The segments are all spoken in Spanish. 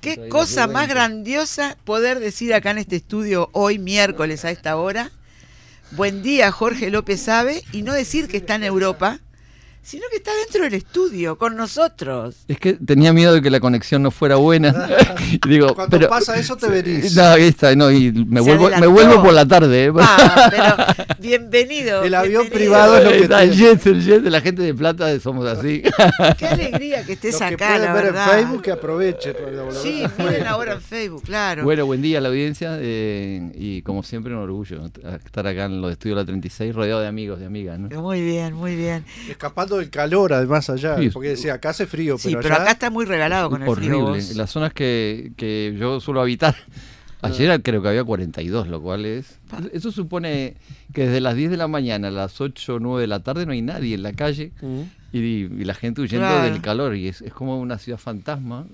Qué, cosa más grandiosa poder decir acá en este estudio hoy miércoles a esta hora. Buen día, Jorge López Sabe, y no decir que está en Europa, sino que está dentro del estudio con nosotros. Es que tenía miedo de que la conexión no fuera buena. Digo, Cuando pero, pasa eso te venís. No, ahí está, no, y me vuelvo, me vuelvo por la tarde. ¿eh? Ah, pero bienvenido. El avión privado es lo que está. El jet, el jet de la gente de plata somos así. Qué alegría que estés acá, que la ver verdad. en Facebook que aproveche. Sí, miren ahora en Facebook, claro. Bueno, buen día a la audiencia eh, y como siempre un orgullo estar acá en los estudios de la 36 rodeado de amigos, de amigas. ¿no? Muy bien, muy bien. Escapando del calor, además, allá. porque decía, acá hace frío, pero, pero acá está muy regalado con el frío. Horrible. Las zonas que, que yo suelo habitar. Ayer creo que había 42, lo cual es... Eso supone que desde las 10 de la mañana a las 8 o 9 de la tarde no hay nadie en la calle mm. y, la gente huyendo del calor. Y es, como una ciudad fantasma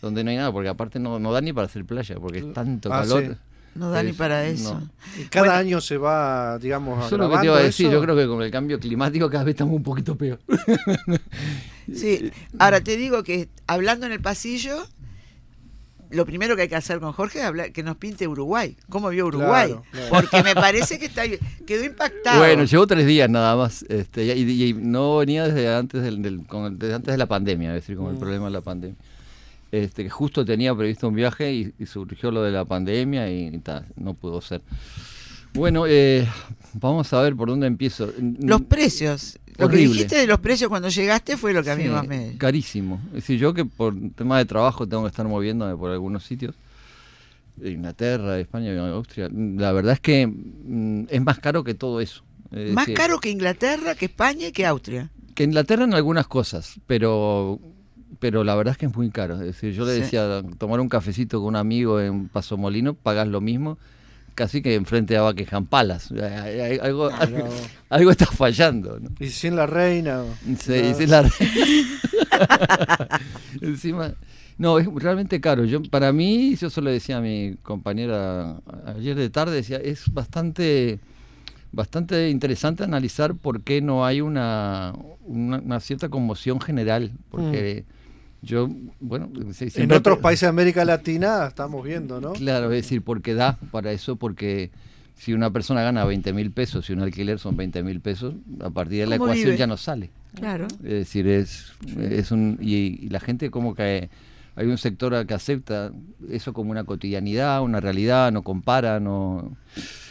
donde no hay nada, porque aparte no, no da ni para hacer playa, porque es tanto ah, calor. No da ni para eso. Cada año se va, digamos, Eso es lo que te iba a decir. Yo creo que con el cambio climático cada vez estamos un poquito peor. sí. Ahora te digo que hablando en el pasillo, lo primero que hay que hacer con Jorge es hablar, que nos pinte Uruguay. ¿Cómo vio Uruguay? Porque me parece que está quedó impactado. Bueno, llevo tres días nada más. Este, y, no venía desde antes, del, desde antes de la pandemia, es decir, con el mm. problema de la pandemia. Este, que justo tenía previsto un viaje y, surgió lo de la pandemia y, no pudo ser. Bueno, eh, vamos a ver por dónde empiezo. Los precios. Lo que dijiste de los precios cuando llegaste fue lo que a mí más me... Carísimo. Es decir, yo que por tema de trabajo tengo que estar moviéndome por algunos sitios, de Inglaterra, de España, de Austria, la verdad es que mm, es más caro que todo eso. más caro que Inglaterra, que España y que Austria. Que Inglaterra en algunas cosas, pero pero la verdad es que es muy caro. Es decir, yo le decía, tomar un cafecito con un amigo en Paso Molino, pagas lo mismo, casi que enfrente a Buckingham Palace. Algo, algo, está fallando. ¿no? Y sin la reina. Sí, y sin la reina. Encima, no, es realmente caro. Yo, para mí, yo solo decía a mi compañera ayer de tarde, decía, es bastante bastante interesante analizar por qué no hay una, una, cierta conmoción general, porque mm. Yo, bueno, en otros países de América Latina estamos viendo, ¿no? Claro, es decir, porque da para eso, porque si una persona gana 20 mil pesos y un alquiler son 20 mil pesos, a partir de la ecuación ya no sale. Claro. Es decir, es, es un. Y, la gente, como que hay un sector que acepta eso como una cotidianidad, una realidad, no compara, no.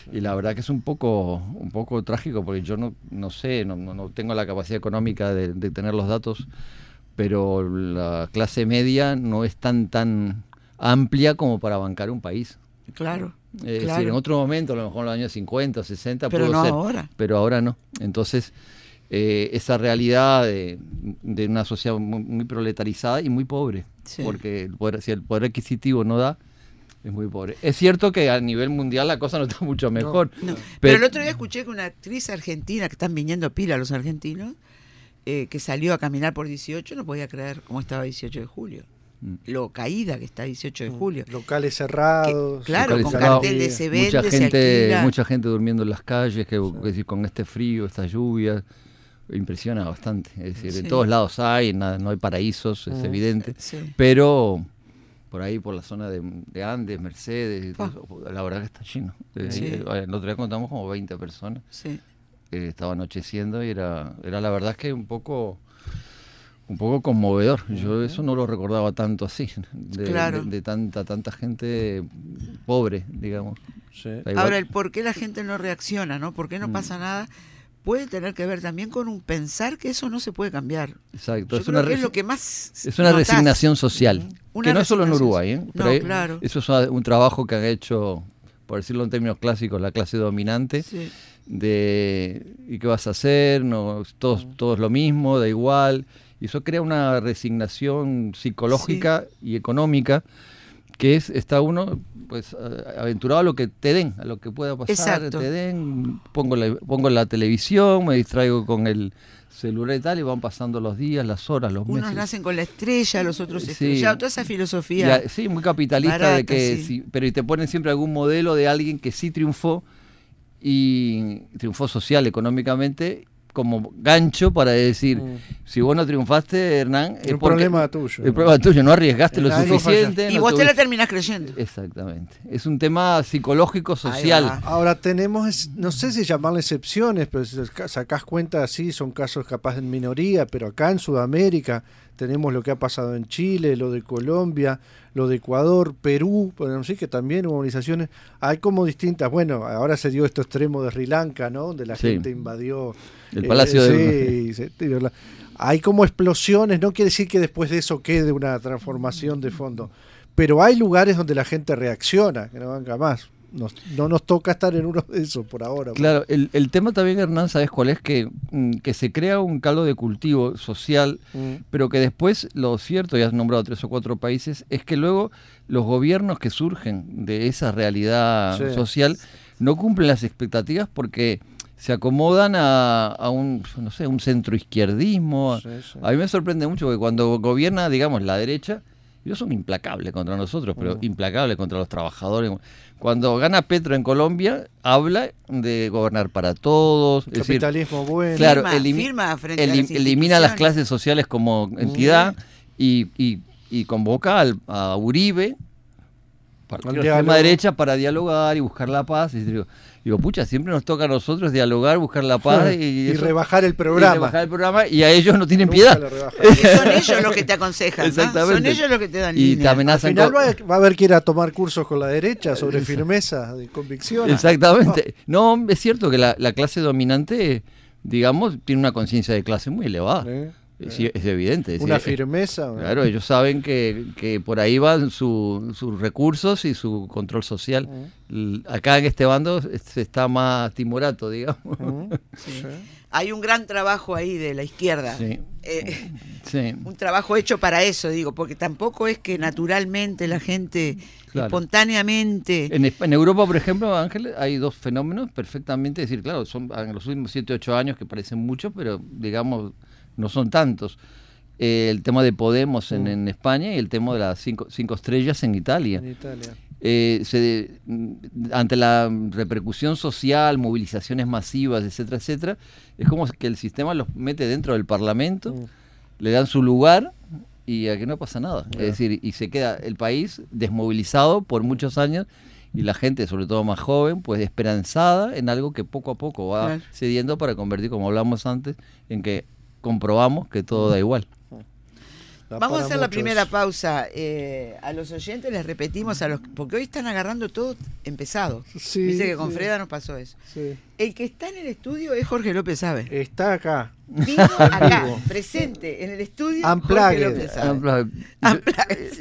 Y la verdad que es un poco, un poco trágico porque yo no, no sé, no, no tengo la capacidad económica de, de tener los datos pero la clase media no es tan tan amplia como para bancar un país. Claro. Es decir, en otro momento, a lo mejor en los años 50, 60, pero no ser, ahora. pero ahora no. Entonces, eh, esa realidad de, una sociedad muy, proletarizada y muy pobre, porque si el poder adquisitivo no da, es muy pobre. Es cierto que a nivel mundial la cosa no está mucho mejor. Pero, el otro día escuché que una actriz argentina, que están viniendo pila los argentinos, eh, que salió a caminar por 18, no podía creer cómo estaba 18 de julio. Mm. Lo caída que está 18 de mm. julio. Locales cerrados. claro, con carteles se vende, mucha gente, Mucha gente durmiendo en las calles, que, decir, con este frío, esta lluvia, impresiona bastante. Es decir, en todos lados hay, nada, no hay paraísos, es mm. evidente. Pero por ahí, por la zona de, Andes, Mercedes, la verdad que está lleno. El otro día contamos como 20 personas. Estaba anocheciendo y era, era la verdad que un poco un poco conmovedor. Yo eso no lo recordaba tanto así, de, tanta tanta gente pobre, digamos. Ahora, el por qué la gente no reacciona, ¿no? ¿Por qué no mm. pasa nada? Puede tener que ver también con un pensar que eso no se puede cambiar. Exacto. es, una lo que más es una resignación social. que no es solo en Uruguay, ¿eh? no, claro. Eso es un trabajo que han hecho, por decirlo en términos clásicos, la clase dominante. Sí de ¿y qué vas a hacer? No, todos, todos lo mismo, da igual. Y eso crea una resignación psicológica y económica que es, está uno pues aventurado a lo que te den, a lo que pueda pasar, te den, pongo la, pongo la televisión, me distraigo con el celular y tal, y van pasando los días, las horas, los meses. Unos nacen con la estrella, los otros estrellados, toda esa filosofía. sí, muy capitalista de que pero y te ponen siempre algún modelo de alguien que sí triunfó y triunfó social, económicamente, como gancho para decir, mm. si vos no triunfaste, Hernán, es un problema tuyo. El problema tuyo, no arriesgaste lo suficiente. Y vos te la terminás creyendo. Exactamente. Es un tema psicológico, social. Ahora tenemos, no sé si llamarle excepciones, pero si sacás cuenta, sí, son casos capaz de minoría, pero acá en Sudamérica tenemos lo que ha pasado en Chile, lo de Colombia, lo de Ecuador, Perú, podemos decir que también hubo movilizaciones. Hay como distintas, bueno, ahora se dio esto extremo de Sri Lanka, ¿no? Donde la gente invadió el Palacio de... Sí, hay como explosiones, no quiere decir que después de eso quede una transformación de fondo, pero hay lugares donde la gente reacciona, que no venga más no nos toca estar en uno de esos por ahora. Claro, el, el tema también, Hernán, ¿sabes cuál es? Que, mm, que se crea un caldo de cultivo social, mm. pero que después, lo cierto, ya has nombrado tres o cuatro países, es que luego los gobiernos que surgen de esa realidad social no cumplen las expectativas porque se acomodan a, un, no sé, un centro izquierdismo. A mí me sorprende mucho que cuando gobierna, digamos, la derecha, ellos son implacables contra nosotros, pero mm. implacables contra los trabajadores. Cuando gana Petro en Colombia, habla de gobernar para todos. Capitalismo bueno. Claro, elimina, elimina las clases sociales como entidad y, y, convoca a Uribe, para la extrema derecha, para dialogar y buscar la paz. Y digo, Digo, pucha, siempre nos toca a nosotros dialogar, buscar la paz y, rebajar el programa. Y rebajar el programa y a ellos no tienen piedad. son ellos los que te aconsejan. Exactamente. Son ellos los que te dan Y te amenazan. Al final va a haber que ir a tomar cursos con la derecha sobre firmeza, de convicción. Exactamente. No, es cierto que la, clase dominante, digamos, tiene una conciencia de clase muy elevada. Es, evidente. Una firmeza. Claro, ellos saben que, por ahí van sus recursos y su control social. Acá en este bando está más timorato, digamos. Hay un gran trabajo ahí de la izquierda. Eh, un trabajo hecho para eso, digo, porque tampoco es que naturalmente la gente espontáneamente... En, en, Europa, por ejemplo, Ángel, hay dos fenómenos perfectamente, es decir, claro, son en los últimos 7, 8 años que parecen muchos, pero digamos no son tantos. Eh, el tema de Podemos mm. en, España y el tema de las cinco, cinco estrellas en Italia. Eh, mm, ante la repercusión social, movilizaciones masivas, etcétera, etcétera, es como que el sistema los mete dentro del Parlamento, mm. le dan su lugar y aquí no pasa nada. Es decir, y se queda el país desmovilizado por muchos años y la gente, sobre todo más joven, pues esperanzada en algo que poco a poco va cediendo para convertir, como hablamos antes, en que comprobamos que todo da igual. Vamos a hacer la primera pausa. Eh, a los oyentes les repetimos, a los porque hoy están agarrando todo empezado. Dice que con Freda nos pasó eso. El que está en el estudio es Jorge López Sabe. Está acá. Vivo acá, presente en el estudio.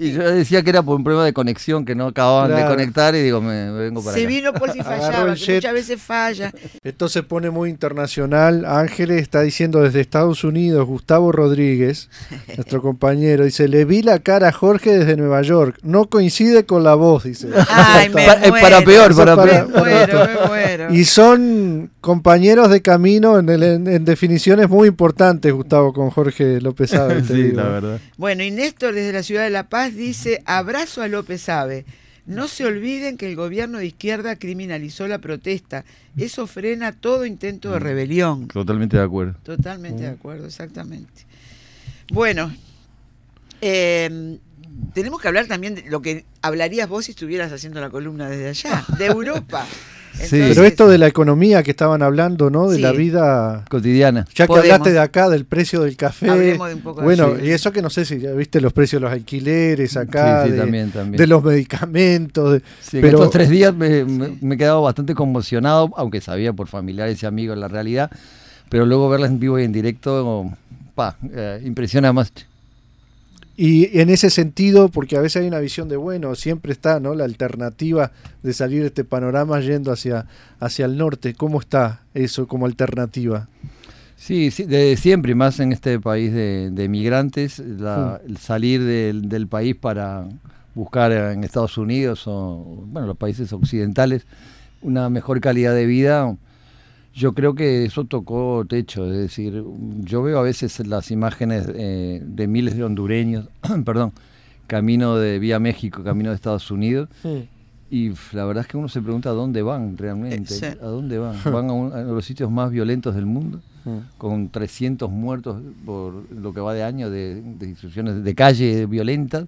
Y yo decía que era por un problema de conexión, que no acababan de conectar y digo, me, vengo para Se vino por si fallaba, que muchas veces falla. Esto se pone muy internacional. Ángeles está diciendo desde Estados Unidos, Gustavo Rodríguez, nuestro compañero, dice, le vi la cara a Jorge desde Nueva York. No coincide con la voz, dice. Ay, me para peor, para, peor. Me muero, me muero. Y son compañeros de camino en, en definiciones muy muy importante, Gustavo, con Jorge López Abe. sí, la verdad. Bueno, y Néstor desde la ciudad de La Paz dice, abrazo a López Abe. No se olviden que el gobierno de izquierda criminalizó la protesta. Eso frena todo intento de mm. rebelión. Totalmente de acuerdo. Totalmente de mm. acuerdo, exactamente. Bueno, em, tenemos que hablar también de lo que hablarías vos si estuvieras haciendo la columna desde allá, de Europa. Pero esto de la economía que estaban hablando, ¿no? De la vida cotidiana. Ya que hablaste de acá, del precio del café. bueno, y eso que no sé si ya viste los precios de los alquileres acá, de, los medicamentos. pero estos tres días me, he quedado bastante conmocionado, aunque sabía por familiares y amigos la realidad, pero luego verlas en vivo y en directo, pa, eh, impresiona más. Y en ese sentido, porque a veces hay una visión de, bueno, siempre está ¿no? la alternativa de salir de este panorama yendo hacia, hacia el norte. ¿Cómo está eso como alternativa? Sí, sí de siempre, más en este país de, de migrantes, el salir del, del, país para buscar en Estados Unidos o bueno, los países occidentales una mejor calidad de vida yo creo que eso tocó techo, es decir, yo veo a veces las imágenes eh, de miles de hondureños, perdón, camino de vía México, camino de Estados Unidos, Y la verdad es que uno se pregunta a dónde van realmente, a dónde van. Van a, los sitios más violentos del mundo, con 300 muertos por lo que va de año de, de instrucciones de calle violentas.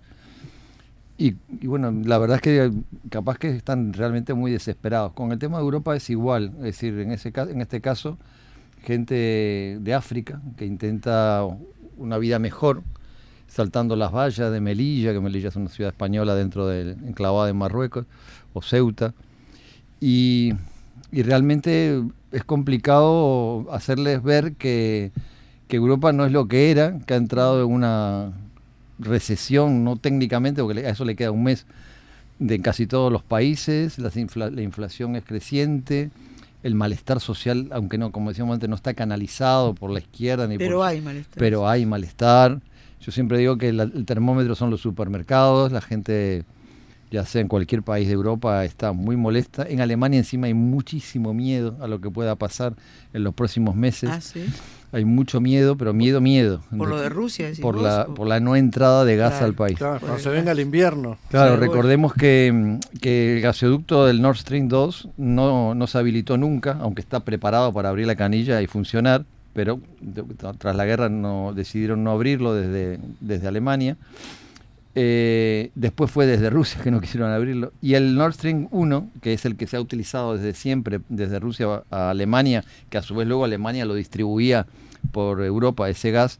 Y, bueno, la verdad es que capaz que están realmente muy desesperados. Con el tema de Europa es igual, es decir, en, ese, en este caso, gente de África que intenta una vida mejor, saltando las vallas de Melilla, que Melilla es una ciudad española dentro del enclavada de Marruecos, o Ceuta. Y, realmente es complicado hacerles ver que, Europa no es lo que era, que ha entrado en una recesión, no técnicamente, porque a eso le queda un mes, de casi todos los países, la, inflación es creciente, el malestar social, aunque no, como decíamos antes, no está canalizado por la izquierda ni pero hay malestar. Pero hay malestar. Yo siempre digo que el termómetro son los supermercados, la gente, ya sea en cualquier país de Europa, está muy molesta. En Alemania encima hay muchísimo miedo a lo que pueda pasar en los próximos meses. Ah, ¿sí? Hay mucho miedo, pero miedo, miedo. Por lo de Rusia, por la por la no entrada de gas al país. Claro, cuando se venga el invierno. Claro, recordemos que, que, el gasoducto del Nord Stream 2 no, no se habilitó nunca, aunque está preparado para abrir la canilla y funcionar pero tras la guerra no decidieron no abrirlo desde, desde Alemania. Eh, después fue desde Rusia que no quisieron abrirlo. Y el Nord Stream 1, que es el que se ha utilizado desde siempre, desde Rusia a Alemania, que a su vez luego Alemania lo distribuía por Europa, ese gas,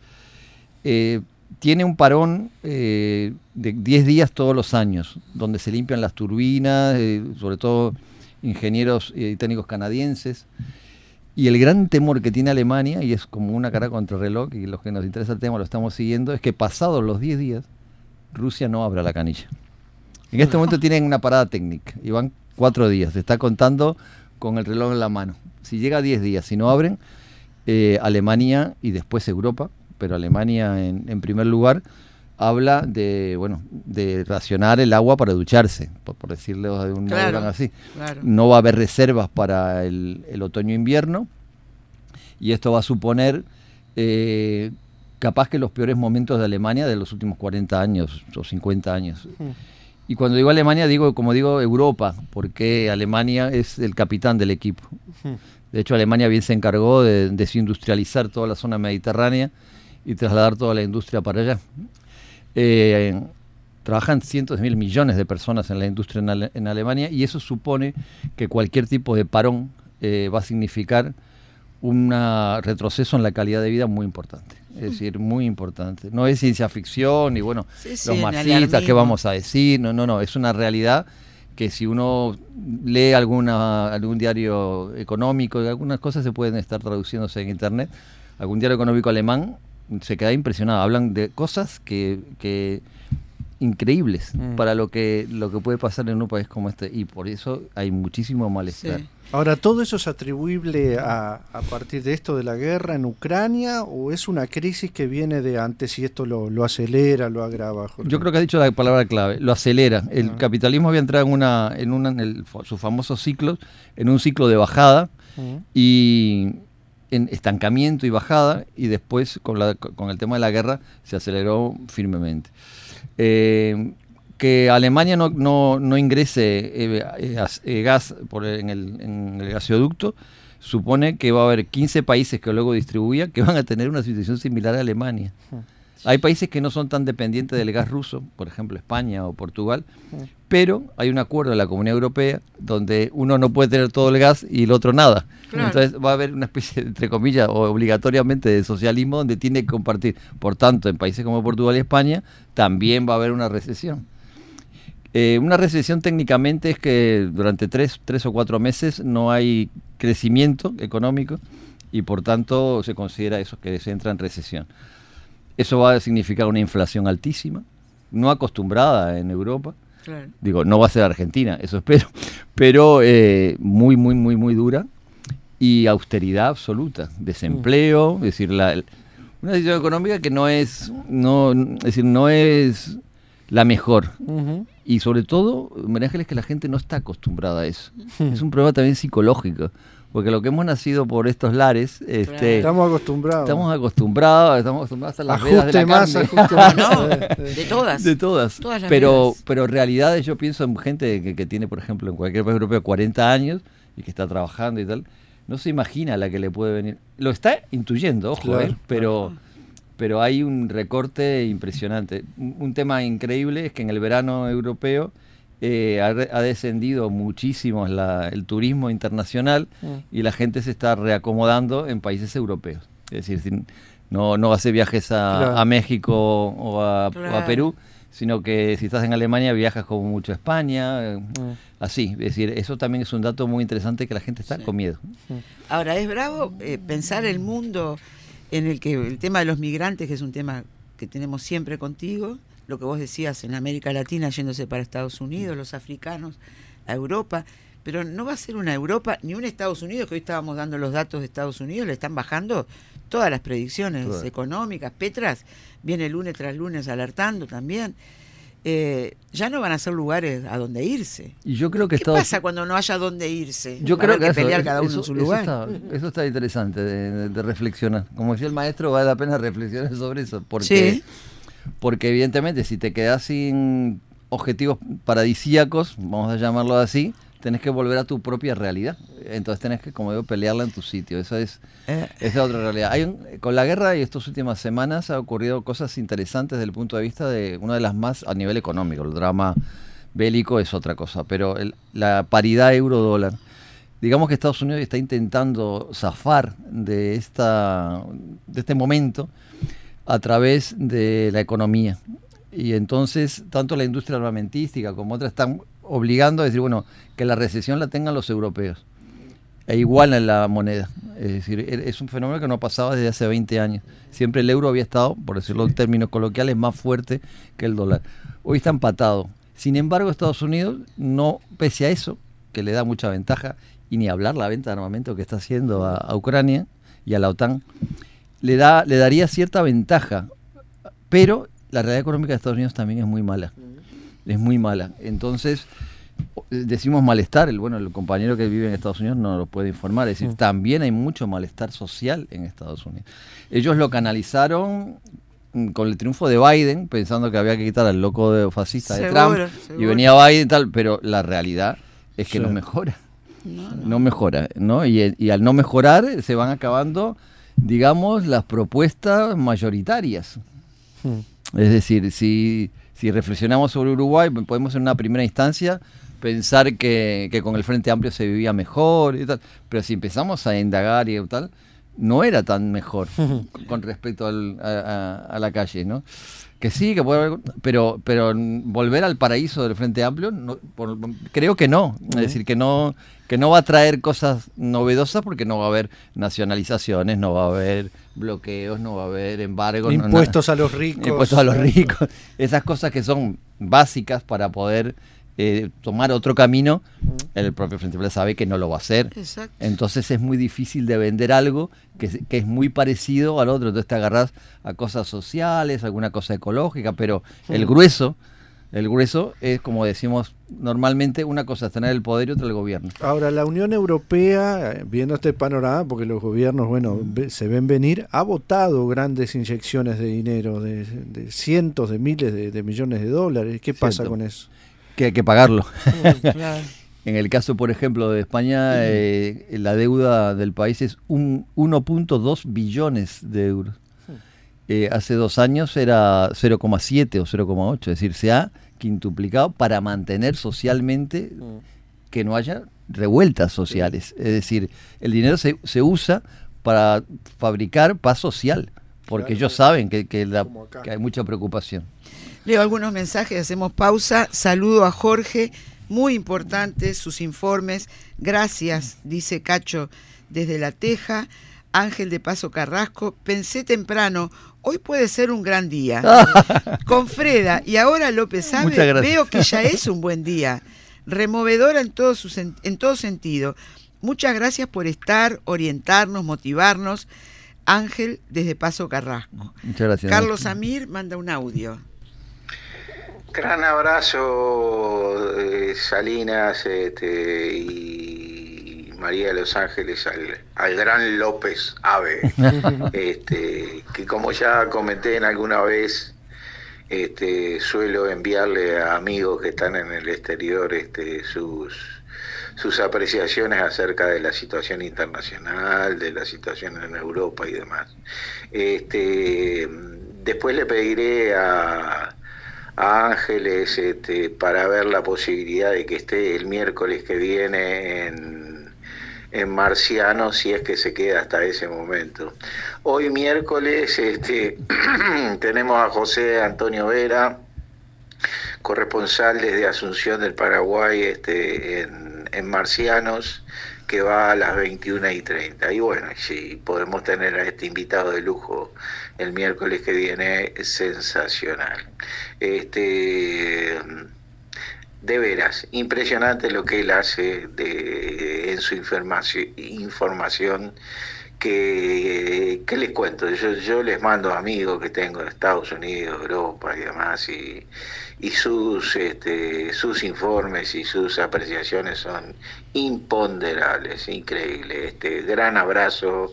eh, tiene un parón eh, de 10 días todos los años, donde se limpian las turbinas, sobre todo ingenieros y técnicos canadienses. Y el gran temor que tiene Alemania, y es como una cara contra el reloj, y los que nos interesa el tema lo estamos siguiendo, es que pasados los 10 días, Rusia no abra la canilla. En este momento tienen una parada técnica y van cuatro días. Se está contando con el reloj en la mano. Si llega a 10 días, si no abren, eh, Alemania y después Europa, pero Alemania en, primer lugar, habla de bueno de racionar el agua para ducharse, por, decirlo de un modo así. No va a haber reservas para el, otoño-invierno y esto va a suponer eh, capaz que los peores momentos de Alemania de los últimos 40 años o 50 años. Y cuando digo Alemania, digo, como digo, Europa, porque Alemania es el capitán del equipo. De hecho, Alemania bien se encargó de desindustrializar toda la zona mediterránea y trasladar toda la industria para allá. Eh, trabajan cientos de mil millones de personas en la industria en, Alemania y eso supone que cualquier tipo de parón eh, va a significar un retroceso en la calidad de vida muy importante. Es decir, muy importante. No es ciencia ficción y bueno, los marxistas, ¿qué vamos a decir? No, no, no, es una realidad que si uno lee alguna, algún diario económico, algunas cosas se pueden estar traduciéndose en internet, algún diario económico alemán se queda impresionado. Hablan de cosas que, que increíbles mm. para lo que lo que puede pasar en un país como este y por eso hay muchísimo malestar. Ahora, ¿todo eso es atribuible a, a, partir de esto de la guerra en Ucrania o es una crisis que viene de antes y esto lo, lo acelera, lo agrava? Yo creo que ha dicho la palabra clave, lo acelera. El ah. capitalismo había entrado en una en, una, en sus famosos ciclos, en un ciclo de bajada mm. y en estancamiento y bajada y después con, la, con el tema de la guerra se aceleró firmemente. Eh, que Alemania no, no, no ingrese eh, eh, gas por en, el, en el gasoducto supone que va a haber 15 países que luego distribuyan que van a tener una situación similar a Alemania. Hmm. Hay países que no son tan dependientes del gas ruso, por ejemplo España o Portugal, pero hay un acuerdo en la Comunidad Europea donde uno no puede tener todo el gas y el otro nada. Entonces va a haber una especie, entre comillas, o obligatoriamente de socialismo donde tiene que compartir. Por tanto, en países como Portugal y España también va a haber una recesión. Eh, una recesión técnicamente es que durante tres, tres o cuatro meses no hay crecimiento económico y por tanto se considera eso que se entra en recesión. Eso va a significar una inflación altísima, no acostumbrada en Europa. Digo, no va a ser Argentina, eso espero, pero eh, muy, muy, muy, muy dura y austeridad absoluta, desempleo, es decir, la, una situación económica que no es, no, es decir, no es la mejor. Y sobre todo, María Ángel, es que la gente no está acostumbrada a eso. es un problema también psicológico. Porque lo que hemos nacido por estos lares, este, estamos acostumbrados. Estamos acostumbrados, estamos acostumbrados a las vedas de la más, de todas. De todas. pero, pero en realidad yo pienso en gente que, que, tiene, por ejemplo, en cualquier país europeo 40 años y que está trabajando y tal, no se imagina la que le puede venir. Lo está intuyendo, ojo, eh, pero, pero hay un recorte impresionante. Un tema increíble es que en el verano europeo eh, ha, descendido muchísimo el turismo internacional mm. y la gente se está reacomodando en países europeos. Es decir, no, no hace viajes a, México o a, Perú, sino que si estás en Alemania viajas como mucho a España, mm. así. Es decir, eso también es un dato muy interesante que la gente está con miedo. Mm. Ahora, es bravo eh, pensar el mundo en el que el tema de los migrantes, que es un tema que tenemos siempre contigo, lo que vos decías en América Latina yéndose para Estados Unidos, los africanos a Europa, pero no va a ser una Europa ni un Estados Unidos, que hoy estábamos dando los datos de Estados Unidos, le están bajando todas las predicciones económicas. Petras viene lunes tras lunes alertando también. Eh, ya no van a ser lugares a donde irse. Y yo creo que ¿Qué pasa cuando no haya donde irse? Yo creo que, pelear cada uno en su lugar. Eso está, interesante de, reflexionar. Como decía el maestro, vale la pena reflexionar sobre eso, porque ¿Sí? porque evidentemente si te quedas sin objetivos paradisíacos, vamos a llamarlo así, tenés que volver a tu propia realidad. Entonces tenés que, como digo, pelearla en tu sitio. Esa es, eh. esa otra realidad. Hay con la guerra y estas últimas semanas ha ocurrido cosas interesantes desde el punto de vista de una de las más a nivel económico. El drama bélico es otra cosa, pero la paridad euro-dólar. Digamos que Estados Unidos está intentando zafar de, esta, de este momento a través de la economía. Y entonces, tanto la industria armamentística como otras están obligando a decir, bueno, que la recesión la tengan los europeos. E igual en la moneda. Es decir, e-, es un fenómeno que no pasaba desde hace 20 años. Siempre el euro había estado, por decirlo en términos coloquiales, más fuerte que el dólar. Hoy está empatado. Sin embargo, Estados Unidos, no, pese a eso, que le da mucha ventaja, y ni hablar la venta de armamento que está haciendo a Ucrania y a la OTAN, le, da, le daría cierta ventaja, pero la realidad económica de Estados Unidos también es muy mala. Es muy mala. Entonces, decimos malestar, el bueno, el compañero que vive en Estados Unidos no lo puede informar, es decir, también hay mucho malestar social en Estados Unidos. Ellos lo canalizaron con el triunfo de Biden, pensando que había que quitar al loco de fascista de Trump, y venía Biden y tal, pero la realidad es que no mejora. No, mejora, ¿no? Y, y, al no mejorar se van acabando digamos, las propuestas mayoritarias. Hmm. Es decir, si, si reflexionamos sobre Uruguay, podemos en una primera instancia pensar que, con el Frente Amplio se vivía mejor y tal, pero si empezamos a indagar y tal, no era tan mejor con respecto a, la calle, ¿no? Que sí, que puede haber, pero, pero volver al paraíso del Frente Amplio, no, creo que no. Es decir, que no, que no va a traer cosas novedosas porque no va a haber nacionalizaciones, no va a haber bloqueos, no va a haber embargos. Impuestos a los ricos. Impuestos a los ricos. Esas cosas que son básicas para poder eh, tomar otro camino, el propio Frente Amplio sabe que no lo va a hacer. Entonces es muy difícil de vender algo que, es muy parecido al otro. Entonces te agarras a cosas sociales, alguna cosa ecológica, pero el grueso, el grueso es como decimos normalmente, una cosa es tener el poder y otra el gobierno. Ahora, la Unión Europea, eh, viendo este panorama, porque los gobiernos, bueno, se ven venir, ha votado grandes inyecciones de dinero, de, cientos de miles de, millones de dólares. ¿Qué pasa con eso? Que hay que pagarlo. en el caso, por ejemplo, de España, eh, la deuda del país es un 1.2 billones de euros. Eh, hace dos años era 0,7 o 0,8, es decir, se ha quintuplicado para mantener socialmente que no haya revueltas sociales. Es decir, el dinero se, se usa para fabricar paz social, porque ellos saben que, que hay mucha preocupación. Leo algunos mensajes, hacemos pausa. Saludo a Jorge, muy importante sus informes. Gracias, dice Cacho desde La Teja. Ángel de Paso Carrasco, pensé temprano, hoy puede ser un gran día. Con Freda y ahora López sabe, veo que ya es un buen día. Removedora en todo, su, en todo sentido. Muchas gracias por estar, orientarnos, motivarnos. Ángel desde Paso Carrasco. Muchas gracias. Carlos Amir manda un audio. Gran abrazo, eh, Salinas este, y María de los Ángeles, al, gran López Ave, este, que como ya comenté en alguna vez, este, suelo enviarle a amigos que están en el exterior este, sus, sus apreciaciones acerca de la situación internacional, de la situación en Europa y demás. Este, después le pediré a a Ángeles este, para ver la posibilidad de que esté el miércoles que viene en, en si es que se queda hasta ese momento. Hoy miércoles este, tenemos a José Antonio Vera, corresponsal desde Asunción del Paraguay este, en, en Marcianos, que va a las 21 y 30. Y bueno, si podemos tener a este invitado de lujo el miércoles que viene, sensacional. Este, de veras, impresionante lo que él hace de, en su información. Que, les cuento? Yo, yo les mando amigos que tengo de Estados Unidos, Europa y demás, y, y sus, este, sus informes y sus apreciaciones son imponderables, increíbles. Este, gran abrazo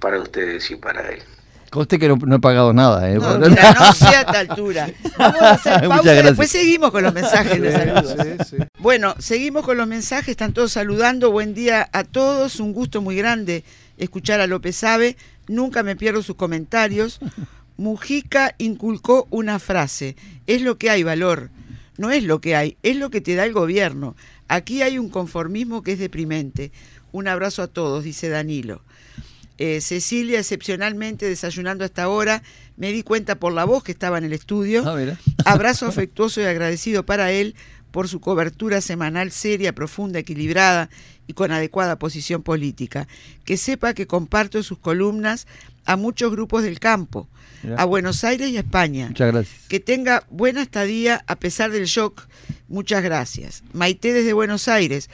para ustedes y para él. Conste que no, he pagado nada, ¿eh? No, no sea a esta altura. Vamos a hacer pausa y después seguimos con los mensajes de saludos. Bueno, seguimos con los mensajes, están todos saludando. Buen día a todos, un gusto muy grande escuchar a López Sabe. Nunca me pierdo sus comentarios. Mujica inculcó una frase, es lo que hay valor, no es lo que hay, es lo que te da el gobierno. Aquí hay un conformismo que es deprimente. Un abrazo a todos, dice Danilo. Eh, Cecilia, excepcionalmente desayunando hasta ahora, me di cuenta por la voz que estaba en el estudio. Ah, Abrazo afectuoso y agradecido para él por su cobertura semanal seria, profunda, equilibrada y con adecuada posición política. Que sepa que comparto sus columnas a muchos grupos del campo, a Buenos Aires y a España. Muchas gracias. Que tenga buena estadía a pesar del shock. Muchas gracias. Maite desde Buenos Aires.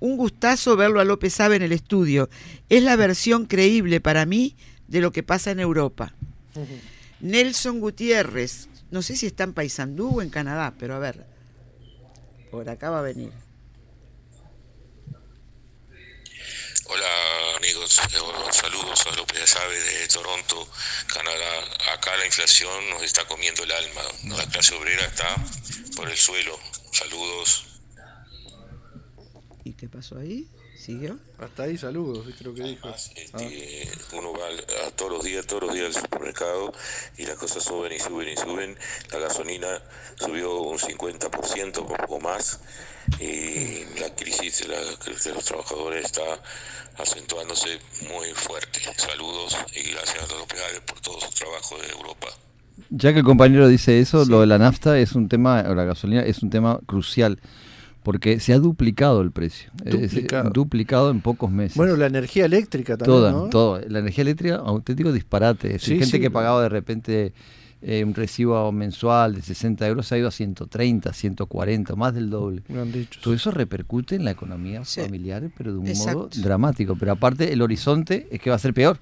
Un gustazo verlo a López Sabe en el estudio. Es la versión creíble para mí de lo que pasa en Europa. Nelson Gutiérrez, no sé si está en Paysandú o en Canadá, pero a ver, por acá va a venir. Hola amigos, eh, saludos a López Sabe de Toronto, Canadá. Acá la inflación nos está comiendo el alma, la clase obrera está por el suelo. Saludos. ¿Y qué pasó ahí? ¿Siguió? Hasta ahí saludos, ¿viste lo que dijo? Este, ah. Uno va a todos los días, todos los días al supermercado y las cosas suben y suben y suben. La gasolina subió un 50% o poco más y la crisis de, los trabajadores está acentuándose muy fuerte. Saludos y gracias a López por todo su trabajo de Europa. Ya que el compañero dice eso, lo de la nafta es un tema, o la gasolina es un tema crucial porque se ha duplicado el precio. Duplicado. duplicado en pocos meses. Bueno, la energía eléctrica también. Toda, todo. La energía eléctrica, auténtico disparate. gente que pagaba de repente eh, un recibo mensual de 60 euros ha ido a 130, 140, más del doble. Todo eso repercute en la economía familiar, pero de un modo dramático. Pero aparte, el horizonte es que va a ser peor.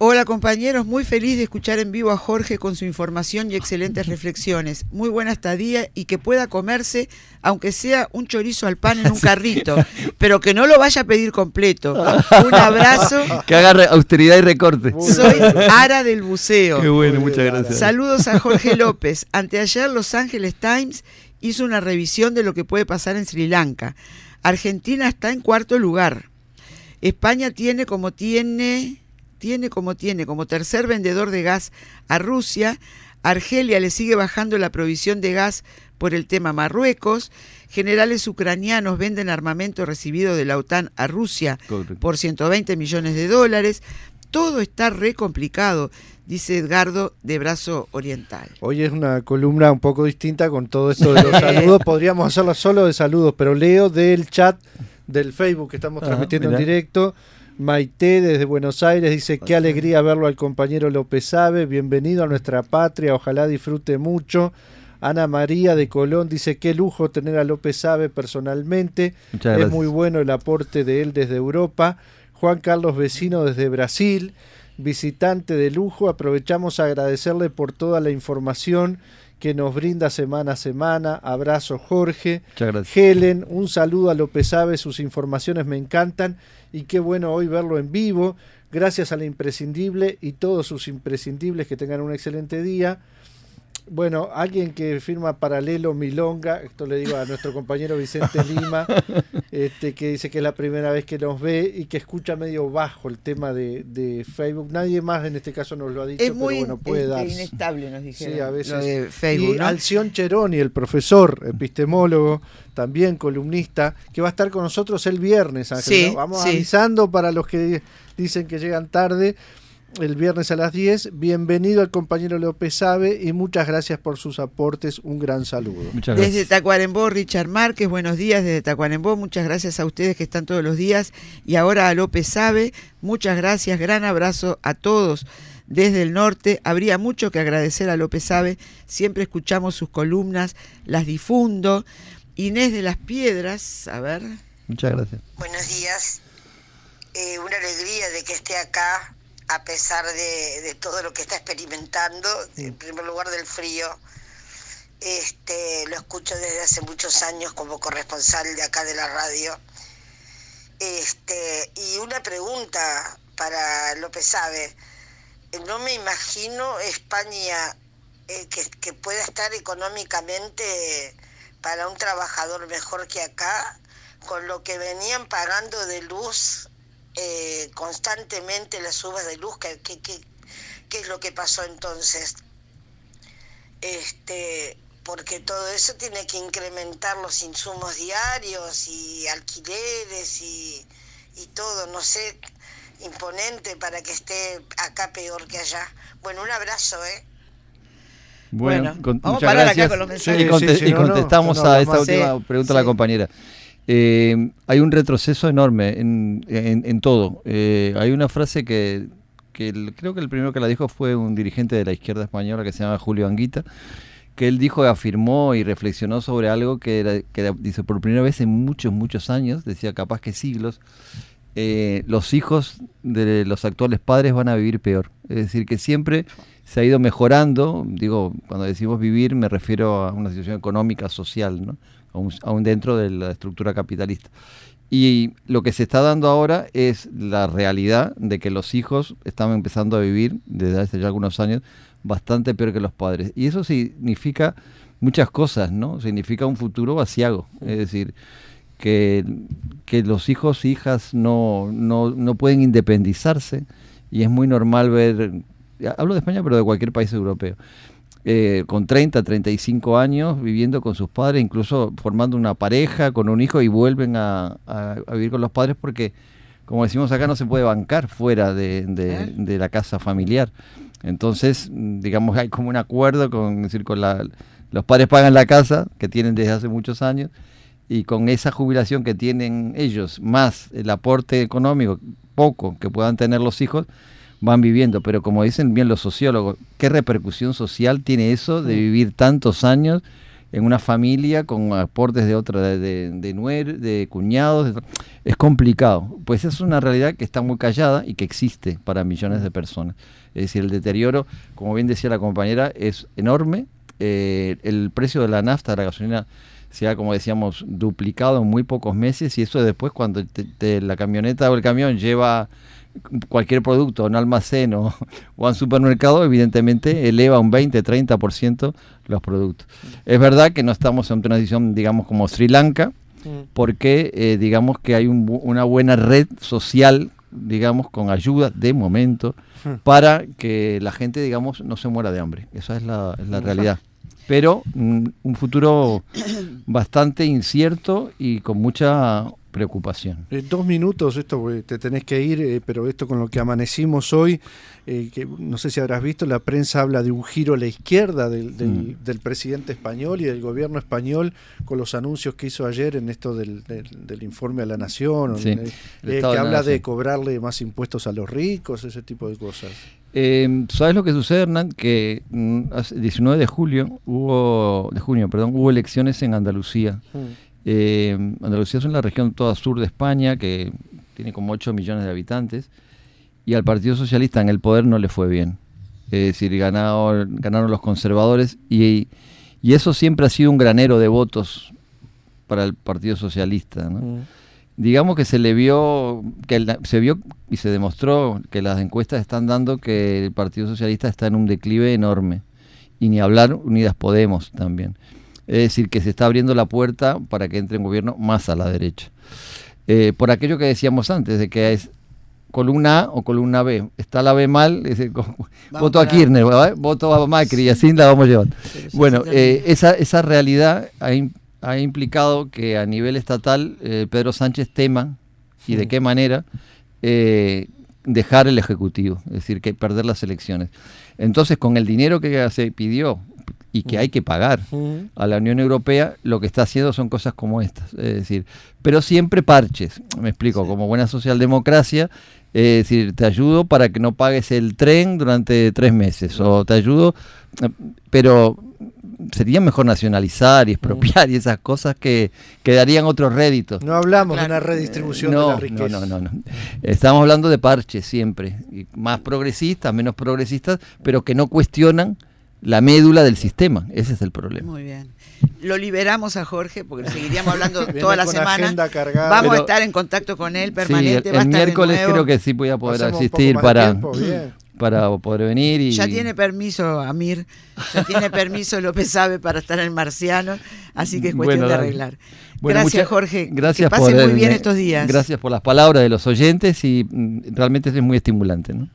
Hola compañeros, muy feliz de escuchar en vivo a Jorge con su información y excelentes reflexiones. Muy buena estadía y que pueda comerse, aunque sea un chorizo al pan en un carrito, pero que no lo vaya a pedir completo. Un abrazo. Que haga austeridad y recorte. Soy Ara del Buceo. Qué bueno, muchas gracias. Saludos a Jorge López. Anteayer Los Ángeles Times hizo una revisión de lo que puede pasar en Sri Lanka. Argentina está en cuarto lugar. España tiene como tiene tiene como tiene, como tercer vendedor de gas a Rusia. Argelia le sigue bajando la provisión de gas por el tema Marruecos. Generales ucranianos venden armamento recibido de la OTAN a Rusia por 120 millones de dólares. Todo está re complicado, dice Edgardo de Brazo Oriental. Hoy es una columna un poco distinta con todo esto de los saludos. Podríamos hacerlo solo de saludos, pero leo del chat del Facebook que estamos transmitiendo en directo. Maite desde Buenos Aires dice, qué alegría verlo al compañero López Sabe, bienvenido a nuestra patria, ojalá disfrute mucho. Ana María de Colón dice, qué lujo tener a López Sabe personalmente, es muy bueno el aporte de él desde Europa. Juan Carlos Vecino desde Brasil, visitante de lujo, aprovechamos a agradecerle por toda la información que nos brinda semana a semana. Abrazo Jorge. Muchas gracias. Helen, un saludo a López Abe, sus informaciones me encantan y qué bueno hoy verlo en vivo. Gracias a la imprescindible y todos sus imprescindibles que tengan un excelente día. Bueno, alguien que firma paralelo Milonga, esto le digo a nuestro compañero Vicente Lima, este, que dice que es la primera vez que nos ve y que escucha medio bajo el tema de, Facebook. Nadie más en este caso nos lo ha dicho, es muy pero bueno, puede este, inestable, nos dijeron. Sí, a veces. de Facebook, y Alción Cheroni, el profesor epistemólogo, también columnista, que va a estar con nosotros el viernes, Ángel. Vamos avisando para los que dicen que llegan tarde el viernes a las 10. Bienvenido al compañero López Sabe y muchas gracias por sus aportes. Un gran saludo. Desde Tacuarembó, Richard Márquez, buenos días desde Tacuarembó. Muchas gracias a ustedes que están todos los días. Y ahora a López Sabe, muchas gracias. Gran abrazo a todos. Desde el norte, habría mucho que agradecer a López Sabe. Siempre escuchamos sus columnas, las difundo. Inés de las Piedras, a ver. Muchas gracias. Buenos días. Eh, una alegría de que esté acá a pesar de, todo lo que está experimentando, en primer lugar del frío. Este, lo escucho desde hace muchos años como corresponsal de acá de la radio. Este, y una pregunta para López Sabe. No me imagino España eh, que, que pueda estar económicamente para un trabajador mejor que acá, con lo que venían pagando de luz eh, constantemente las subas de luz, ¿qué, qué, es lo que pasó entonces? Este, porque todo eso tiene que incrementar los insumos diarios y alquileres y, todo, no sé, imponente para que esté acá peor que allá. Bueno, un abrazo, ¿eh? Bueno, vamos a parar acá con los mensajes. y, contestamos a esta última pregunta de la compañera. Eh, hay un retroceso enorme en, todo. Eh, hay una frase que, creo que el primero que la dijo fue un dirigente de la izquierda española que se llama Julio Anguita, que él dijo, afirmó y reflexionó sobre algo que, que dice, por primera vez en muchos, muchos años, decía capaz que siglos, eh, los hijos de los actuales padres van a vivir peor. Es decir, que siempre se ha ido mejorando, digo, cuando decimos vivir me refiero a una situación económica, social, ¿no? Aún, dentro de la estructura capitalista. Y lo que se está dando ahora es la realidad de que los hijos están empezando a vivir desde hace ya algunos años bastante peor que los padres. Y eso significa muchas cosas, ¿no? Significa un futuro vaciago. Es decir, que, que los hijos e hijas no, no, no pueden independizarse y es muy normal ver, hablo de España, pero de cualquier país europeo eh, con 30, 35 años, viviendo con sus padres, incluso formando una pareja con un hijo y vuelven a, vivir con los padres porque, como decimos acá, no se puede bancar fuera de, la casa familiar. Entonces, digamos, hay como un acuerdo con, decir, con la, los padres pagan la casa que tienen desde hace muchos años y con esa jubilación que tienen ellos, más el aporte económico poco que puedan tener los hijos, van viviendo. Pero como dicen bien los sociólogos, ¿qué repercusión social tiene eso de vivir tantos años en una familia con aportes de otra, de, de, de cuñados? Es complicado. Pues es una realidad que está muy callada y que existe para millones de personas. Es decir, el deterioro, como bien decía la compañera, es enorme. Eh, el precio de la nafta, de la gasolina, se ha, como decíamos, duplicado en muy pocos meses y eso después cuando la camioneta o el camión lleva cualquier producto en almacén o, en supermercado, evidentemente eleva un 20-30% los productos. Es verdad que no estamos en una situación, digamos, como Sri Lanka, mm. porque eh, digamos que hay una buena red social, digamos, con ayuda de momento, mm. para que la gente, digamos, no se muera de hambre. Esa es la, realidad. Pero mm, un futuro bastante incierto y con mucha preocupación. Eh, dos minutos, esto te tenés que ir, eh, pero esto con lo que amanecimos hoy, eh, que no sé si habrás visto, la prensa habla de un giro a la izquierda del, del, mm. presidente español y del gobierno español con los anuncios que hizo ayer en esto del, del informe a la nación, que habla de cobrarle más impuestos a los ricos, ese tipo de cosas. ¿Sabes lo que sucede, Hernán? Que el mm, 19 de julio hubo, de junio, perdón, hubo elecciones en Andalucía. Mm. Eh, Andalucía es una región toda sur de España que tiene como 8 millones de habitantes y al Partido Socialista en el poder no le fue bien. es decir, ganaron, ganaron los conservadores y, y, eso siempre ha sido un granero de votos para el Partido Socialista. Mm. Digamos que se le vio, que se vio y se demostró que las encuestas están dando que el Partido Socialista está en un declive enorme. Y ni hablar Unidas Podemos también. Es decir, que se está abriendo la puerta para que entre un gobierno más a la derecha. Eh, por aquello que decíamos antes, de que es columna A o columna B. Está la B mal, es voto a Kirchner, voto a Macri y así la vamos llevando. bueno, eh, esa, esa realidad ha, implicado que a nivel estatal eh, Pedro Sánchez tema, y de qué manera, dejar el Ejecutivo, es decir, que perder las elecciones. Entonces, con el dinero que se pidió y que hay que pagar a la Unión Europea, lo que está haciendo son cosas como estas. Es decir, pero siempre parches, me explico, como buena socialdemocracia, es decir, te ayudo para que no pagues el tren durante tres meses, o te ayudo, pero sería mejor nacionalizar y expropiar y esas cosas que, que darían otros réditos. No hablamos de una redistribución de la riqueza. No, no, no, Estamos hablando de parches siempre, más progresistas, menos progresistas, pero que no cuestionan la médula del sistema. Ese es el problema. Muy bien. Lo liberamos a Jorge porque seguiríamos hablando toda la semana. Vamos a estar en contacto con él permanente. el, miércoles creo que sí voy a poder asistir para, para poder venir. Y... Ya tiene permiso Amir, ya tiene permiso López Sabe para estar en Marciano, así que es cuestión de arreglar. gracias Jorge, gracias que pase muy bien estos días. Gracias por las palabras de los oyentes y mm, realmente es muy estimulante. ¿no?